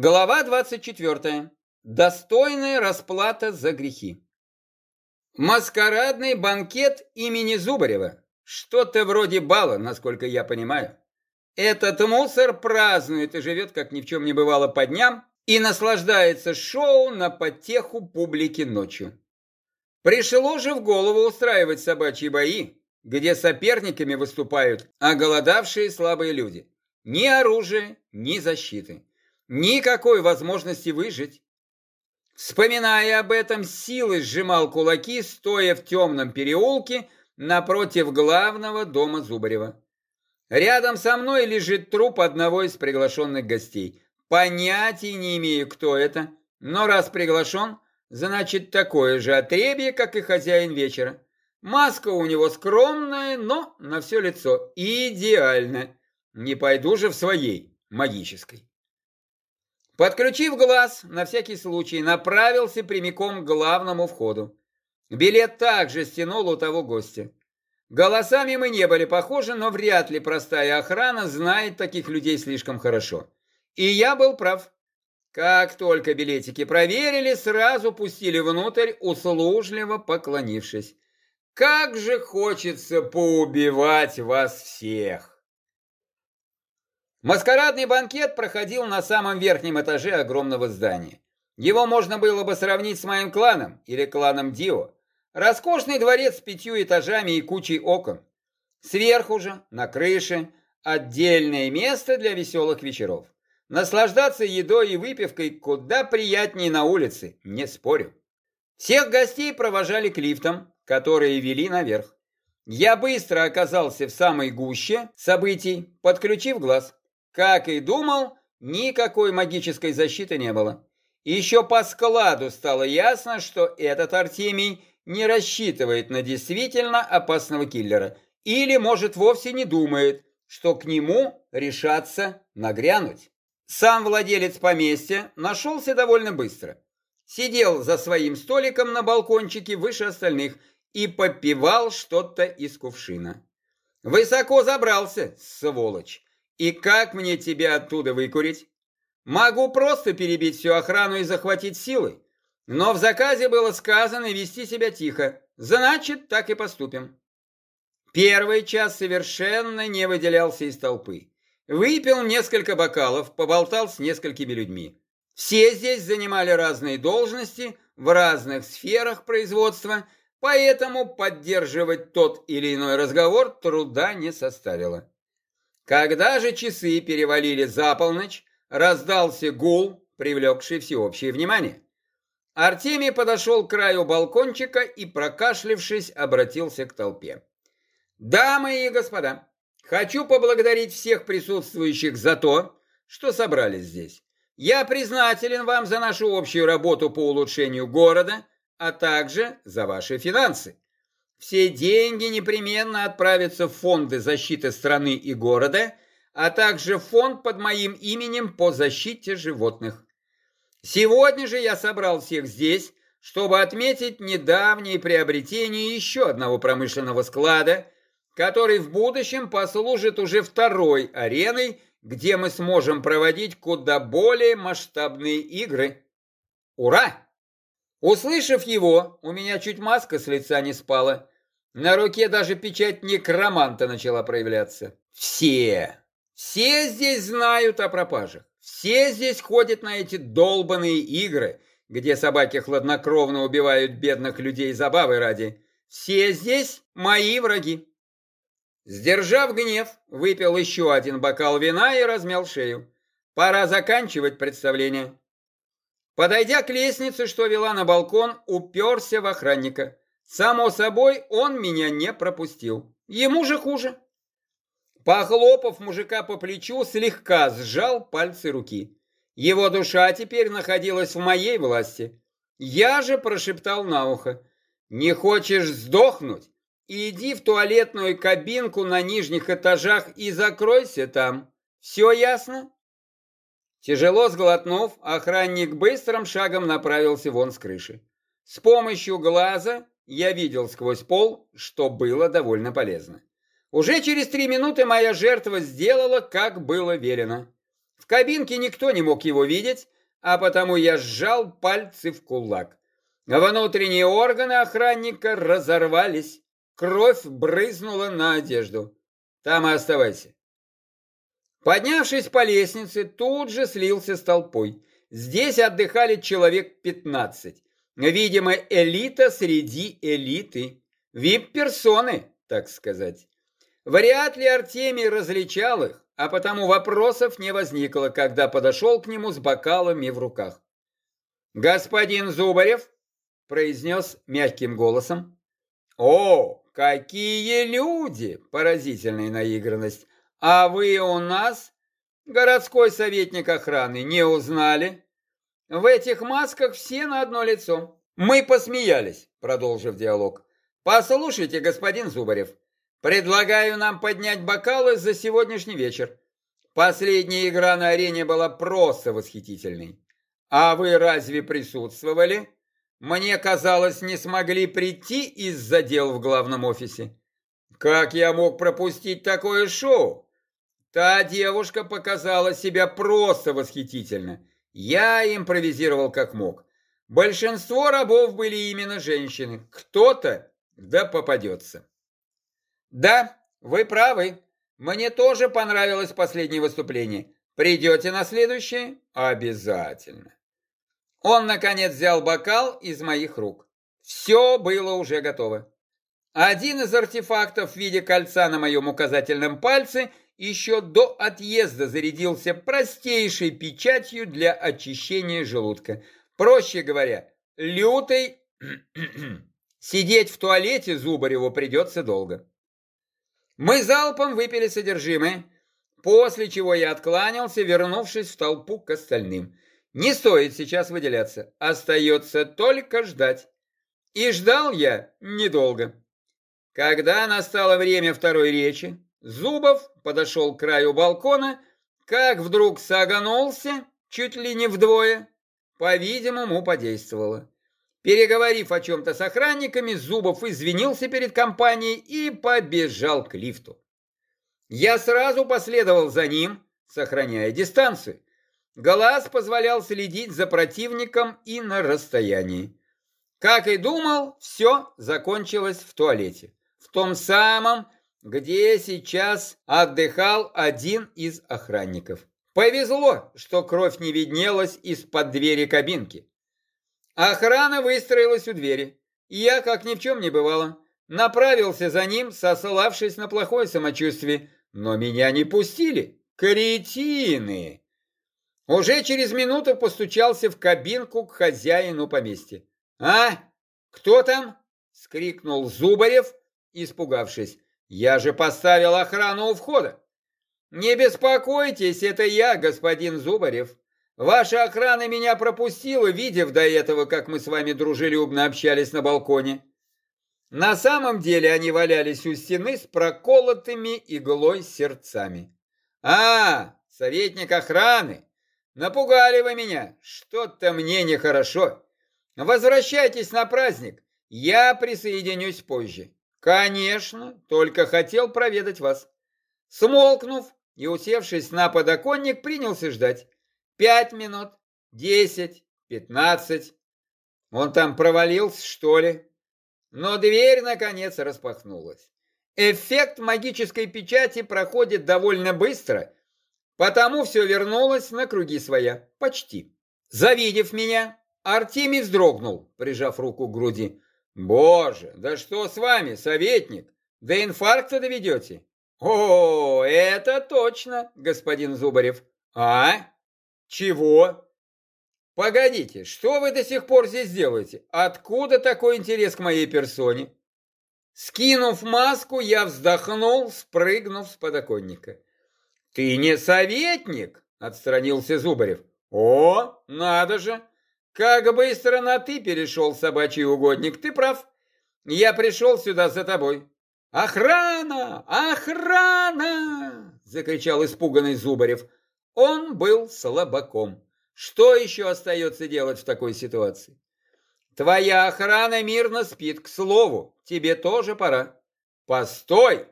Глава 24. Достойная расплата за грехи. Маскарадный банкет имени Зубарева. Что-то вроде бала, насколько я понимаю. Этот мусор празднует и живет, как ни в чем не бывало, по дням и наслаждается шоу на потеху публики ночью. Пришло же в голову устраивать собачьи бои, где соперниками выступают оголодавшие слабые люди. Ни оружия, ни защиты. Никакой возможности выжить. Вспоминая об этом, силой сжимал кулаки, стоя в темном переулке напротив главного дома Зубарева. Рядом со мной лежит труп одного из приглашенных гостей. Понятия не имею, кто это, но раз приглашен, значит такое же отребье, как и хозяин вечера. Маска у него скромная, но на все лицо идеально. Не пойду же в своей магической. Подключив глаз, на всякий случай, направился прямиком к главному входу. Билет также стянул у того гостя. Голосами мы не были похожи, но вряд ли простая охрана знает таких людей слишком хорошо. И я был прав. Как только билетики проверили, сразу пустили внутрь, услужливо поклонившись. Как же хочется поубивать вас всех! Маскарадный банкет проходил на самом верхнем этаже огромного здания. Его можно было бы сравнить с моим кланом или кланом Дио. Роскошный дворец с пятью этажами и кучей окон. Сверху же, на крыше, отдельное место для веселых вечеров. Наслаждаться едой и выпивкой куда приятнее на улице, не спорю. Всех гостей провожали к лифтам, которые вели наверх. Я быстро оказался в самой гуще событий, подключив глаз. Как и думал, никакой магической защиты не было. Еще по складу стало ясно, что этот Артемий не рассчитывает на действительно опасного киллера. Или, может, вовсе не думает, что к нему решаться нагрянуть. Сам владелец поместья нашелся довольно быстро. Сидел за своим столиком на балкончике выше остальных и попивал что-то из кувшина. Высоко забрался, сволочь. И как мне тебя оттуда выкурить? Могу просто перебить всю охрану и захватить силой. Но в заказе было сказано вести себя тихо. Значит, так и поступим. Первый час совершенно не выделялся из толпы. Выпил несколько бокалов, поболтал с несколькими людьми. Все здесь занимали разные должности в разных сферах производства, поэтому поддерживать тот или иной разговор труда не составило. Когда же часы перевалили за полночь, раздался гул, привлекший всеобщее внимание. Артемий подошел к краю балкончика и, прокашлившись, обратился к толпе. «Дамы и господа, хочу поблагодарить всех присутствующих за то, что собрались здесь. Я признателен вам за нашу общую работу по улучшению города, а также за ваши финансы. Все деньги непременно отправятся в фонды защиты страны и города, а также фонд под моим именем по защите животных. Сегодня же я собрал всех здесь, чтобы отметить недавнее приобретение еще одного промышленного склада, который в будущем послужит уже второй ареной, где мы сможем проводить куда более масштабные игры. Ура! Услышав его, у меня чуть маска с лица не спала. На руке даже печать некроманта начала проявляться. Все, все здесь знают о пропажах. Все здесь ходят на эти долбанные игры, где собаки хладнокровно убивают бедных людей забавы ради. Все здесь мои враги. Сдержав гнев, выпил еще один бокал вина и размял шею. Пора заканчивать представление. Подойдя к лестнице, что вела на балкон, уперся в охранника. Само собой, он меня не пропустил. Ему же хуже. Похлопав мужика по плечу, слегка сжал пальцы руки. Его душа теперь находилась в моей власти. Я же прошептал на ухо. «Не хочешь сдохнуть? Иди в туалетную кабинку на нижних этажах и закройся там. Все ясно?» Тяжело сглотнув, охранник быстрым шагом направился вон с крыши. С помощью глаза я видел сквозь пол, что было довольно полезно. Уже через три минуты моя жертва сделала, как было велено. В кабинке никто не мог его видеть, а потому я сжал пальцы в кулак. Внутренние органы охранника разорвались. Кровь брызнула на одежду. Там и оставайся. Поднявшись по лестнице, тут же слился с толпой. Здесь отдыхали человек пятнадцать. Видимо, элита среди элиты. Вип-персоны, так сказать. Вряд ли Артемий различал их, а потому вопросов не возникло, когда подошел к нему с бокалами в руках. «Господин Зубарев», — произнес мягким голосом, — «О, какие люди!» — поразительная наигранность. «А вы у нас, городской советник охраны, не узнали?» «В этих масках все на одно лицо». «Мы посмеялись», — продолжив диалог. «Послушайте, господин Зубарев, Предлагаю нам поднять бокалы за сегодняшний вечер. Последняя игра на арене была просто восхитительной. А вы разве присутствовали? Мне казалось, не смогли прийти из-за дел в главном офисе. Как я мог пропустить такое шоу? Та девушка показала себя просто восхитительно. Я импровизировал как мог. Большинство рабов были именно женщины. Кто-то да попадется. Да, вы правы. Мне тоже понравилось последнее выступление. Придете на следующее? Обязательно. Он, наконец, взял бокал из моих рук. Все было уже готово. Один из артефактов в виде кольца на моем указательном пальце еще до отъезда зарядился простейшей печатью для очищения желудка. Проще говоря, лютый... Сидеть в туалете Зубареву придется долго. Мы залпом выпили содержимое, после чего я откланялся, вернувшись в толпу к остальным. Не стоит сейчас выделяться, остается только ждать. И ждал я недолго. Когда настало время второй речи, Зубов подошел к краю балкона, как вдруг саганулся, чуть ли не вдвое, по-видимому, подействовало. Переговорив о чем-то с охранниками, Зубов извинился перед компанией и побежал к лифту. Я сразу последовал за ним, сохраняя дистанцию. Глаз позволял следить за противником и на расстоянии. Как и думал, все закончилось в туалете. В том самом, где сейчас отдыхал один из охранников. Повезло, что кровь не виднелась из-под двери кабинки. Охрана выстроилась у двери. Я, как ни в чем не бывало, направился за ним, сославшись на плохое самочувствие. Но меня не пустили. Кретины! Уже через минуту постучался в кабинку к хозяину поместья. «А? Кто там?» — скрикнул Зубарев, испугавшись. «Я же поставил охрану у входа!» «Не беспокойтесь, это я, господин Зубарев. Ваша охрана меня пропустила, видев до этого, как мы с вами дружелюбно общались на балконе. На самом деле они валялись у стены с проколотыми иглой сердцами. А, советник охраны, напугали вы меня, что-то мне нехорошо. Возвращайтесь на праздник, я присоединюсь позже. Конечно, только хотел проведать вас. Смолкнув и усевшись на подоконник, принялся ждать. Пять минут, десять, пятнадцать. Он там провалился, что ли? Но дверь, наконец, распахнулась. Эффект магической печати проходит довольно быстро, потому все вернулось на круги своя. Почти. Завидев меня, Артемий вздрогнул, прижав руку к груди. «Боже, да что с вами, советник? До инфаркта доведете?» «О, это точно, господин Зубарев. А?» Чего? Погодите, что вы до сих пор здесь делаете? Откуда такой интерес к моей персоне? Скинув маску, я вздохнул, спрыгнув с подоконника. Ты не советник, отстранился Зубарев. О, надо же! Как быстро на «ты» перешел собачий угодник, ты прав. Я пришел сюда за тобой. «Охрана! Охрана!» — закричал испуганный Зубарев. Он был слабаком. Что еще остается делать в такой ситуации? Твоя охрана мирно спит, к слову, тебе тоже пора. Постой!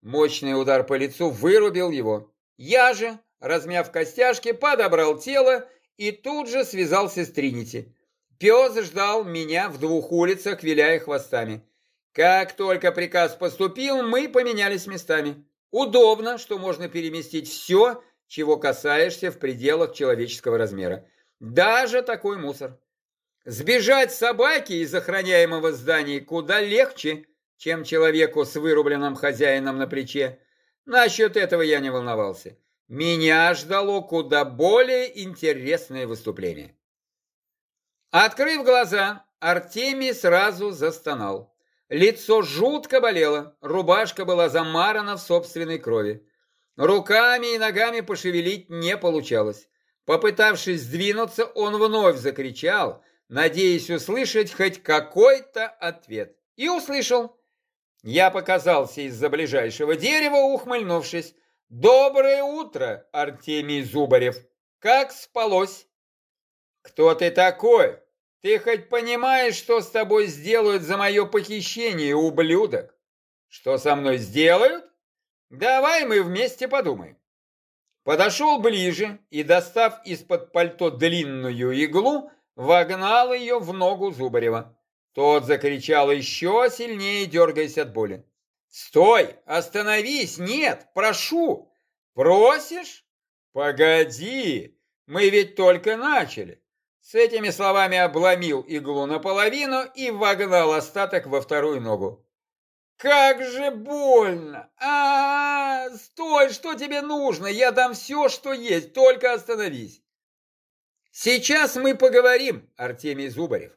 Мощный удар по лицу вырубил его. Я же, размяв костяшки, подобрал тело и тут же связался с Тринити. Пес ждал меня в двух улицах, виляя хвостами. Как только приказ поступил, мы поменялись местами. Удобно, что можно переместить все, чего касаешься в пределах человеческого размера. Даже такой мусор. Сбежать собаке из охраняемого здания куда легче, чем человеку с вырубленным хозяином на плече. Насчет этого я не волновался. Меня ждало куда более интересное выступление. Открыв глаза, Артемий сразу застонал. Лицо жутко болело, рубашка была замарана в собственной крови. Руками и ногами пошевелить не получалось. Попытавшись сдвинуться, он вновь закричал, надеясь услышать хоть какой-то ответ. И услышал. Я показался из-за ближайшего дерева, ухмыльнувшись. «Доброе утро, Артемий Зубарев! Как спалось?» «Кто ты такой?» Ты хоть понимаешь, что с тобой сделают за мое похищение, ублюдок? Что со мной сделают? Давай мы вместе подумаем. Подошел ближе и, достав из-под пальто длинную иглу, вогнал ее в ногу Зубарева. Тот закричал еще сильнее, дергаясь от боли. «Стой! Остановись! Нет! Прошу! Просишь? Погоди! Мы ведь только начали!» С этими словами обломил иглу наполовину и вогнал остаток во вторую ногу. «Как же больно! А, -а, а Стой! Что тебе нужно? Я дам все, что есть, только остановись!» «Сейчас мы поговорим, Артемий Зубарев.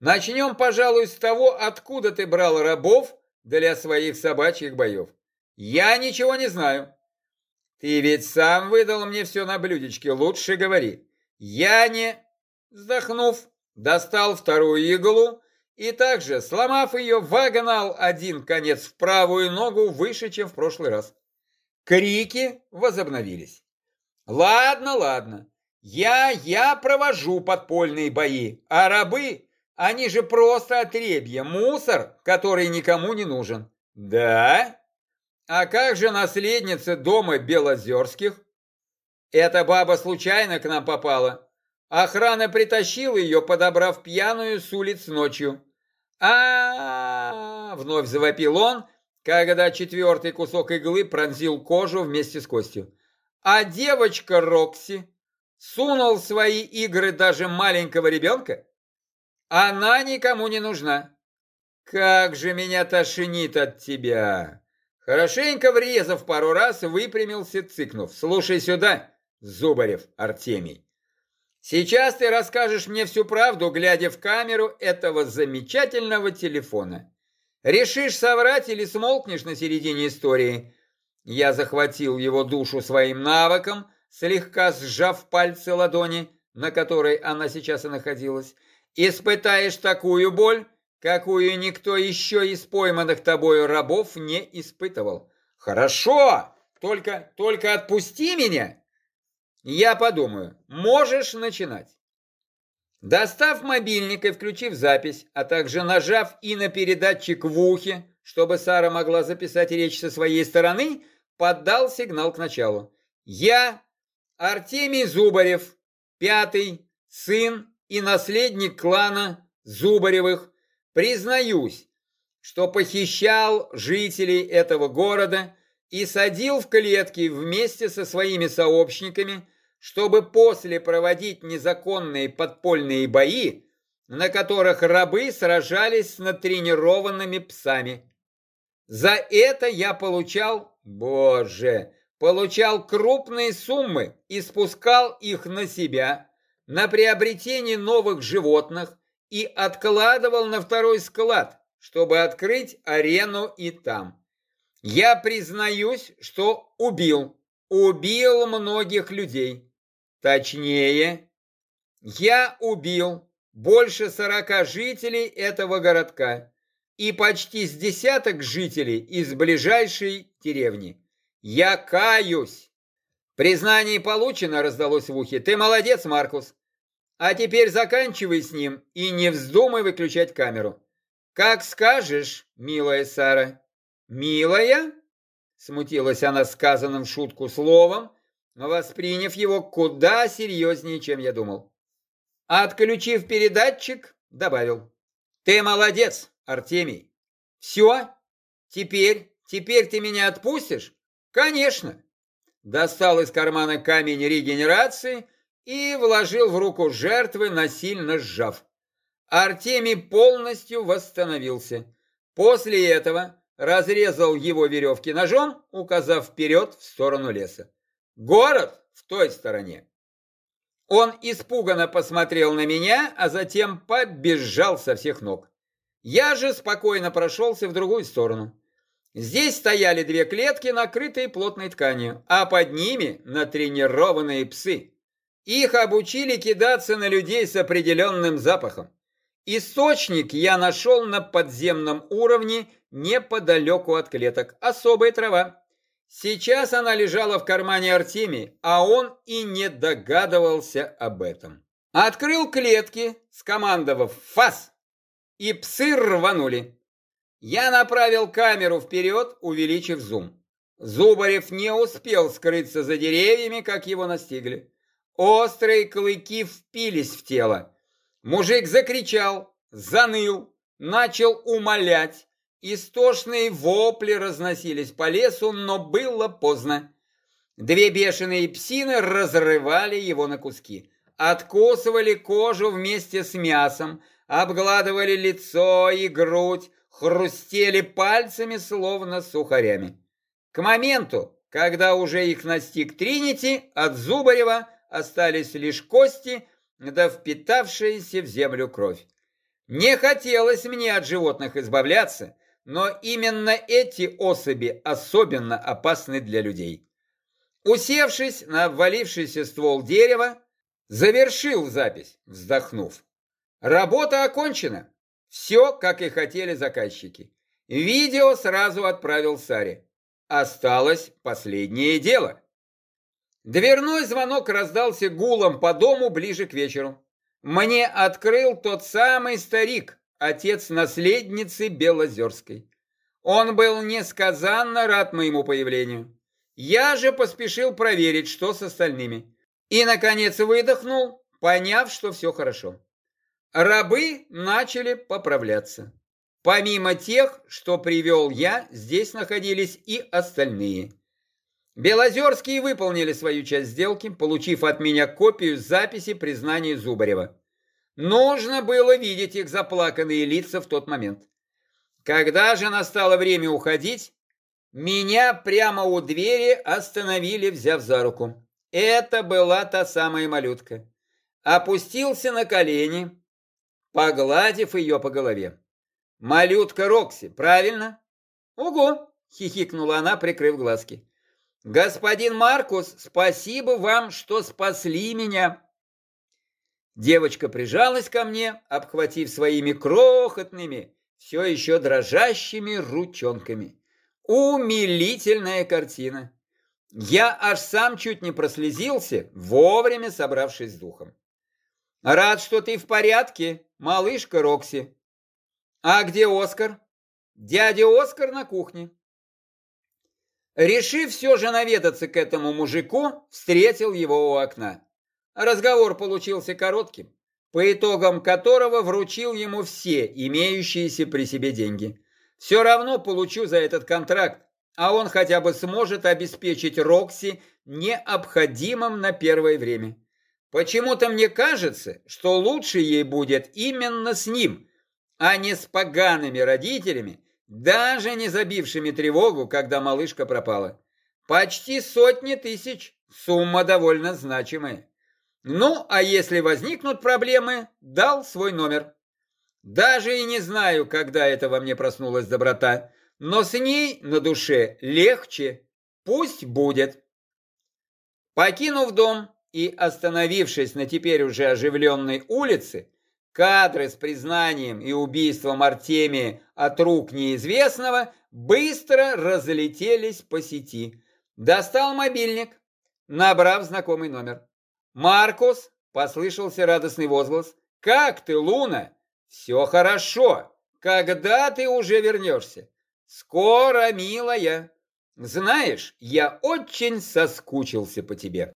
Начнем, пожалуй, с того, откуда ты брал рабов для своих собачьих боев. Я ничего не знаю. Ты ведь сам выдал мне все на блюдечке, лучше говори. Я не... Вздохнув, достал вторую иглу и также, сломав ее, вогнал один конец в правую ногу выше, чем в прошлый раз. Крики возобновились. «Ладно, ладно, я, я провожу подпольные бои, а рабы, они же просто отребья, мусор, который никому не нужен». «Да? А как же наследница дома Белозерских?» «Эта баба случайно к нам попала?» Охрана притащила ее, подобрав пьяную с улиц ночью. а, -а, -а, вновь завопил он, когда четвертый кусок иглы пронзил кожу вместе с костью. А девочка Рокси сунул свои игры даже маленького ребенка? Она никому не нужна. Как же меня тошнит от тебя! Хорошенько врезав пару раз, выпрямился, цыкнув. Слушай сюда, Зубарев Артемий. Сейчас ты расскажешь мне всю правду, глядя в камеру этого замечательного телефона. Решишь соврать или смолкнешь на середине истории? Я захватил его душу своим навыком, слегка сжав пальцы ладони, на которой она сейчас и находилась. Испытаешь такую боль, какую никто еще из пойманных тобою рабов не испытывал. Хорошо, только, только отпусти меня я подумаю, можешь начинать. Достав мобильник и включив запись, а также нажав и на передатчик в ухе, чтобы Сара могла записать речь со своей стороны, поддал сигнал к началу. Я, Артемий Зубарев, пятый, сын и наследник клана Зубаревых, признаюсь, что похищал жителей этого города и садил в клетки вместе со своими сообщниками чтобы после проводить незаконные подпольные бои, на которых рабы сражались с натренированными псами. За это я получал, боже, получал крупные суммы и спускал их на себя, на приобретение новых животных и откладывал на второй склад, чтобы открыть арену и там. Я признаюсь, что убил, убил многих людей. Точнее, я убил больше сорока жителей этого городка и почти с десяток жителей из ближайшей деревни. Я каюсь. Признание получено, раздалось в ухе. Ты молодец, Маркус. А теперь заканчивай с ним и не вздумай выключать камеру. Как скажешь, милая Сара. Милая? Смутилась она сказанным шутку словом, восприняв его куда серьезнее, чем я думал. Отключив передатчик, добавил. Ты молодец, Артемий. Все? Теперь, теперь ты меня отпустишь? Конечно. Достал из кармана камень регенерации и вложил в руку жертвы, насильно сжав. Артемий полностью восстановился. После этого разрезал его веревки ножом, указав вперед в сторону леса. Город в той стороне. Он испуганно посмотрел на меня, а затем побежал со всех ног. Я же спокойно прошелся в другую сторону. Здесь стояли две клетки, накрытые плотной тканью, а под ними натренированные псы. Их обучили кидаться на людей с определенным запахом. Источник я нашел на подземном уровне неподалеку от клеток. Особая трава. Сейчас она лежала в кармане Артемии, а он и не догадывался об этом. Открыл клетки, скомандовав «Фас!» и псы рванули. Я направил камеру вперед, увеличив зум. Зубарев не успел скрыться за деревьями, как его настигли. Острые клыки впились в тело. Мужик закричал, заныл, начал умолять, Истошные вопли разносились по лесу, но было поздно. Две бешеные псины разрывали его на куски, откусывали кожу вместе с мясом, обгладывали лицо и грудь, хрустели пальцами, словно сухарями. К моменту, когда уже их настиг Тринити, от Зубарева остались лишь кости, да впитавшаяся в землю кровь. Не хотелось мне от животных избавляться, но именно эти особи особенно опасны для людей. Усевшись на обвалившийся ствол дерева, завершил запись, вздохнув. Работа окончена. Все, как и хотели заказчики. Видео сразу отправил Саре. Осталось последнее дело. Дверной звонок раздался гулом по дому ближе к вечеру. Мне открыл тот самый старик, отец наследницы Белозерской. Он был несказанно рад моему появлению. Я же поспешил проверить, что с остальными. И, наконец, выдохнул, поняв, что все хорошо. Рабы начали поправляться. Помимо тех, что привел я, здесь находились и остальные. Белозерские выполнили свою часть сделки, получив от меня копию записи признания Зубарева. Нужно было видеть их заплаканные лица в тот момент. Когда же настало время уходить, меня прямо у двери остановили, взяв за руку. Это была та самая малютка. Опустился на колени, погладив ее по голове. «Малютка Рокси, правильно?» «Ого!» — хихикнула она, прикрыв глазки. «Господин Маркус, спасибо вам, что спасли меня!» Девочка прижалась ко мне, обхватив своими крохотными, все еще дрожащими ручонками. Умилительная картина. Я аж сам чуть не прослезился, вовремя собравшись с духом. Рад, что ты в порядке, малышка Рокси. А где Оскар? Дядя Оскар на кухне. Решив все же наведаться к этому мужику, встретил его у окна. Разговор получился коротким, по итогам которого вручил ему все имеющиеся при себе деньги. Все равно получу за этот контракт, а он хотя бы сможет обеспечить Рокси необходимым на первое время. Почему-то мне кажется, что лучше ей будет именно с ним, а не с погаными родителями, даже не забившими тревогу, когда малышка пропала. Почти сотни тысяч, сумма довольно значимая. Ну, а если возникнут проблемы, дал свой номер. Даже и не знаю, когда это во мне проснулась доброта, но с ней на душе легче. Пусть будет. Покинув дом и остановившись на теперь уже оживленной улице, кадры с признанием и убийством Артемия от рук неизвестного быстро разлетелись по сети. Достал мобильник, набрав знакомый номер. «Маркус!» — послышался радостный возглас. «Как ты, Луна?» «Все хорошо. Когда ты уже вернешься?» «Скоро, милая!» Знаешь, я очень соскучился по тебе.